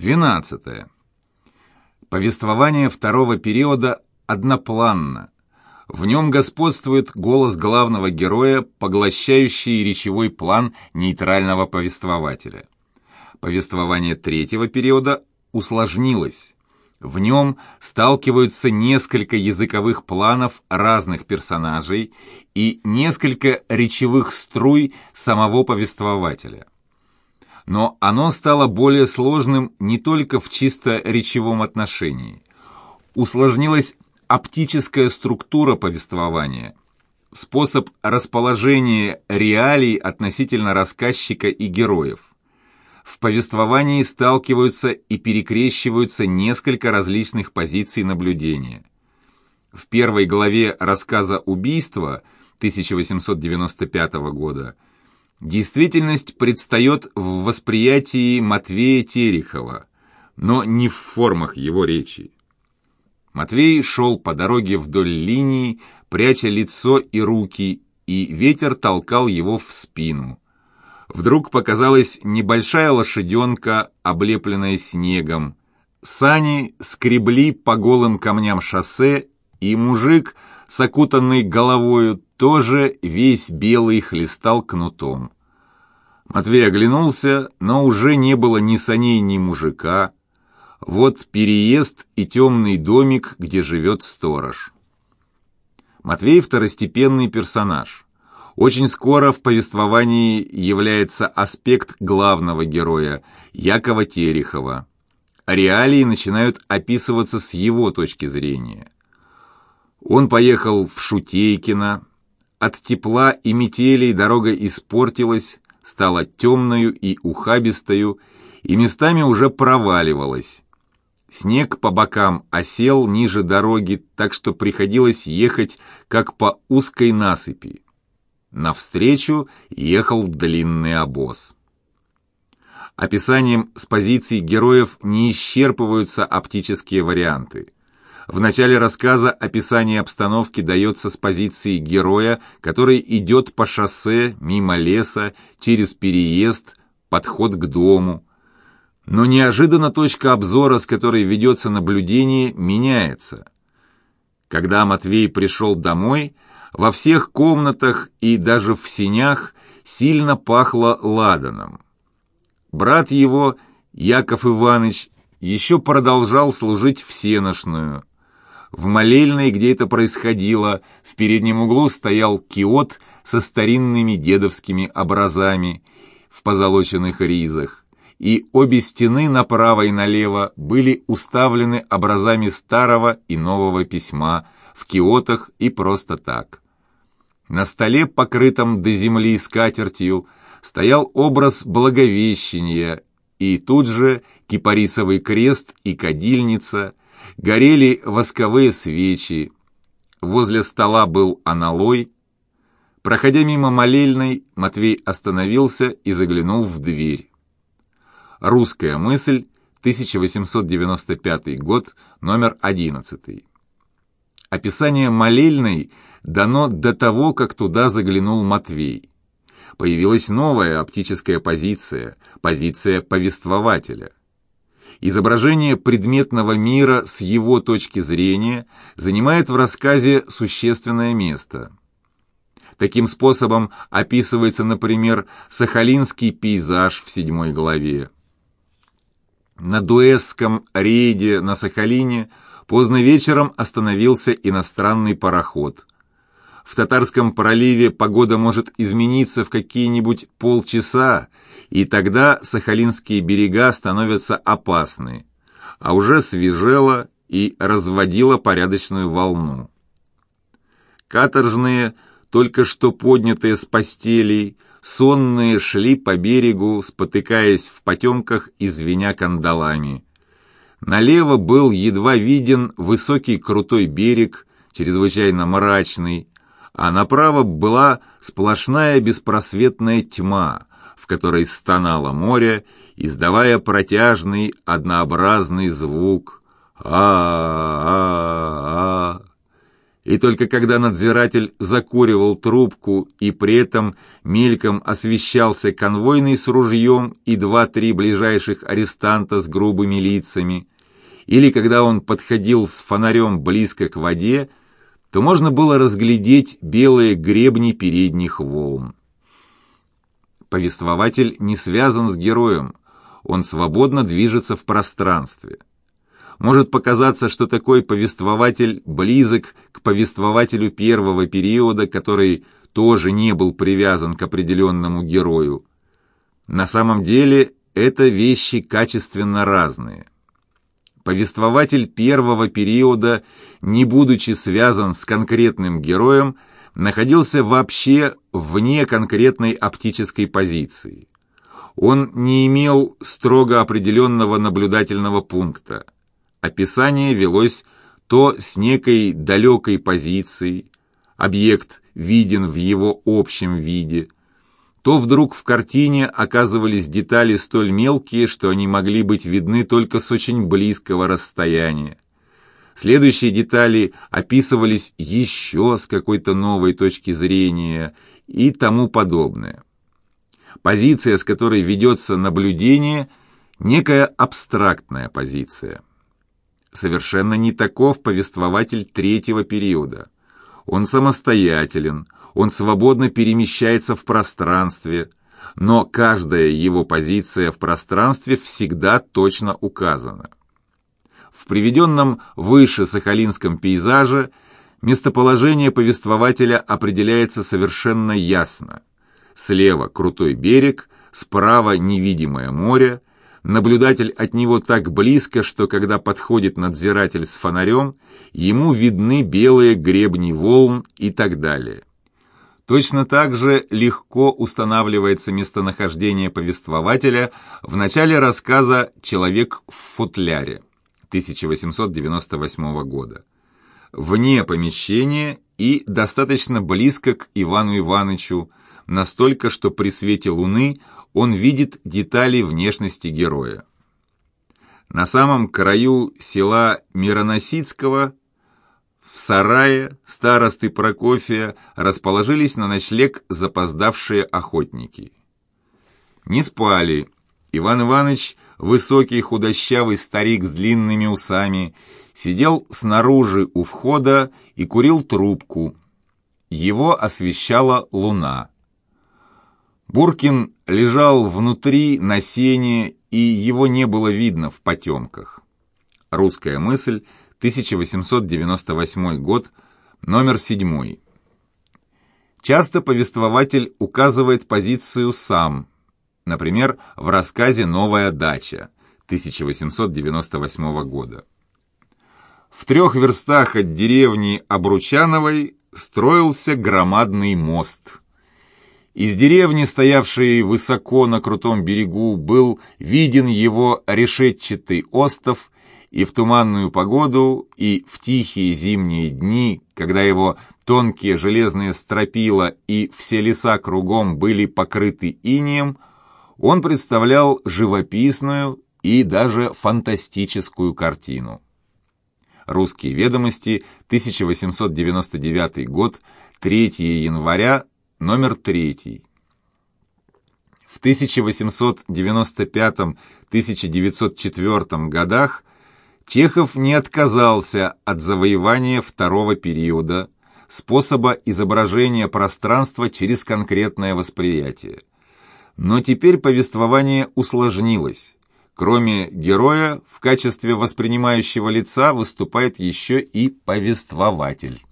12. Повествование второго периода однопланно. В нем господствует голос главного героя, поглощающий речевой план нейтрального повествователя. Повествование третьего периода усложнилось. В нем сталкиваются несколько языковых планов разных персонажей и несколько речевых струй самого повествователя. Но оно стало более сложным не только в чисто речевом отношении. Усложнилась оптическая структура повествования, способ расположения реалий относительно рассказчика и героев в повествовании сталкиваются и перекрещиваются несколько различных позиций наблюдения. В первой главе рассказа «Убийство» 1895 года действительность предстает в восприятии Матвея Терехова, но не в формах его речи. Матвей шел по дороге вдоль линии, пряча лицо и руки, и ветер толкал его в спину вдруг показалась небольшая лошаденка, облепленная снегом. Сани скребли по голым камням шоссе, и мужик с головою тоже весь белый хлестал кнутом. Матвей оглянулся, но уже не было ни саней, ни мужика. Вот переезд и темный домик, где живет сторож. Матвей второстепенный персонаж. Очень скоро в повествовании является аспект главного героя, Якова Терехова. Реалии начинают описываться с его точки зрения. Он поехал в Шутейкино. От тепла и метелей дорога испортилась, стала темною и ухабистою, и местами уже проваливалась. Снег по бокам осел ниже дороги, так что приходилось ехать как по узкой насыпи. Навстречу ехал длинный обоз. Описанием с позиций героев не исчерпываются оптические варианты. В начале рассказа описание обстановки дается с позиции героя, который идет по шоссе, мимо леса, через переезд, подход к дому. Но неожиданно точка обзора, с которой ведется наблюдение, меняется. Когда Матвей пришел домой – во всех комнатах и даже в синях сильно пахло ладаном. Брат его, Яков Иванович, еще продолжал служить всеношную. В молельной, где это происходило, в переднем углу стоял киот со старинными дедовскими образами в позолоченных ризах, и обе стены направо и налево были уставлены образами старого и нового письма в киотах и просто так. На столе, покрытом до земли скатертью, стоял образ Благовещения, и тут же кипарисовый крест и кадильница, горели восковые свечи. Возле стола был аналой. Проходя мимо молельной, Матвей остановился и заглянул в дверь. «Русская мысль», 1895 год, номер 11. Описание молельной – дано до того, как туда заглянул Матвей. Появилась новая оптическая позиция, позиция повествователя. Изображение предметного мира с его точки зрения занимает в рассказе существенное место. Таким способом описывается, например, сахалинский пейзаж в седьмой главе. На дуэсском рейде на Сахалине поздно вечером остановился иностранный пароход – в Татарском проливе погода может измениться в какие-нибудь полчаса, и тогда сахалинские берега становятся опасны, а уже свежело и разводило порядочную волну. Каторжные, только что поднятые с постелей, сонные шли по берегу, спотыкаясь в потемках и звеня кандалами. Налево был едва виден высокий крутой берег, чрезвычайно мрачный, а направо была сплошная беспросветная тьма, в которой стонало море, издавая протяжный однообразный звук. А а а И только когда надзиратель закуривал трубку и при этом мельком освещался конвойный с ружьем и два-три ближайших арестанта с грубыми лицами, или когда он подходил с фонарем близко к воде, то можно было разглядеть белые гребни передних волн. Повествователь не связан с героем, он свободно движется в пространстве – может показаться, что такой повествователь близок к повествователю первого периода, который тоже не был привязан к определенному герою. На самом деле это вещи качественно разные. Повествователь первого периода, не будучи связан с конкретным героем, находился вообще вне конкретной оптической позиции. Он не имел строго определенного наблюдательного пункта – Описание велось то с некой далекой позицией, объект виден в его общем виде, то вдруг в картине оказывались детали столь мелкие, что они могли быть видны только с очень близкого расстояния. Следующие детали описывались еще с какой-то новой точки зрения и тому подобное. Позиция, с которой ведется наблюдение, некая абстрактная позиция. Совершенно не таков повествователь третьего периода. Он самостоятелен, он свободно перемещается в пространстве, но каждая его позиция в пространстве всегда точно указана. В приведенном выше сахалинском пейзаже местоположение повествователя определяется совершенно ясно. Слева крутой берег, справа невидимое море, Наблюдатель от него так близко, что когда подходит надзиратель с фонарем, ему видны белые гребни волн и так далее. Точно так же легко устанавливается местонахождение повествователя в начале рассказа «Человек в футляре» 1898 года. Вне помещения и достаточно близко к Ивану Ивановичу, настолько, что при свете луны он видит детали внешности героя. На самом краю села Мироносицкого в сарае старосты Прокофия расположились на ночлег запоздавшие охотники. Не спали. Иван Иванович, высокий худощавый старик с длинными усами, сидел снаружи у входа и курил трубку. Его освещала луна. Буркин лежал внутри на сене, и его не было видно в потемках. Русская мысль, 1898 год, номер 7. Часто повествователь указывает позицию сам, например, в рассказе «Новая дача» 1898 года. В трех верстах от деревни Обручановой строился громадный мост – из деревни, стоявшей высоко на крутом берегу, был виден его решетчатый остов, и в туманную погоду, и в тихие зимние дни, когда его тонкие железные стропила и все леса кругом были покрыты инеем, он представлял живописную и даже фантастическую картину. Русские ведомости, 1899 год, 3 января номер третий. В 1895-1904 годах Чехов не отказался от завоевания второго периода, способа изображения пространства через конкретное восприятие. Но теперь повествование усложнилось. Кроме героя, в качестве воспринимающего лица выступает еще и повествователь.